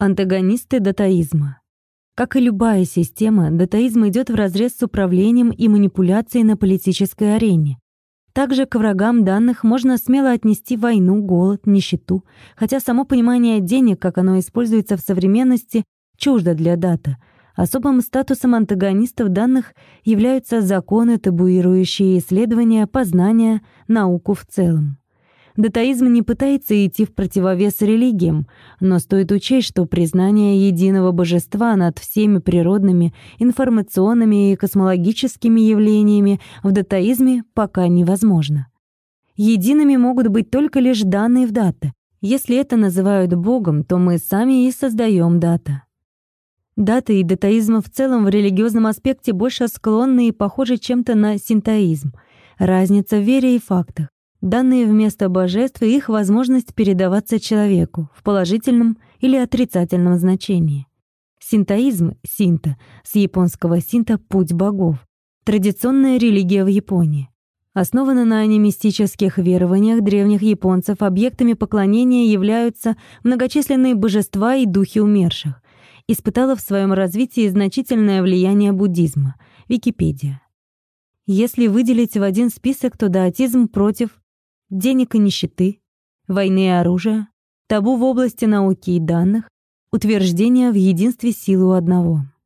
Антагонисты датаизма. Как и любая система, датаизм идет вразрез с управлением и манипуляцией на политической арене. Также к врагам данных можно смело отнести войну, голод, нищету, хотя само понимание денег, как оно используется в современности, чуждо для дата. Особым статусом антагонистов данных являются законы, табуирующие исследования, познания, науку в целом. Датаизм не пытается идти в противовес религиям, но стоит учесть, что признание единого божества над всеми природными, информационными и космологическими явлениями в датаизме пока невозможно. Едиными могут быть только лишь данные в дата. Если это называют Богом, то мы сами и создаем дата. Дата и датаизм в целом в религиозном аспекте больше склонны и похожи чем-то на синтоизм. Разница в вере и фактах данные вместо божеств и их возможность передаваться человеку в положительном или отрицательном значении. Синтоизм, синта, с японского синта — путь богов, традиционная религия в Японии. Основана на анимистических верованиях древних японцев, объектами поклонения являются многочисленные божества и духи умерших. Испытала в своем развитии значительное влияние буддизма. Википедия. Если выделить в один список, то даотизм против денег и нищеты, войны и оружия, табу в области науки и данных, утверждение в единстве силы одного —